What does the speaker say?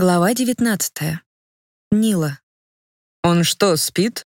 Глава 19. Нила. «Он что, спит?»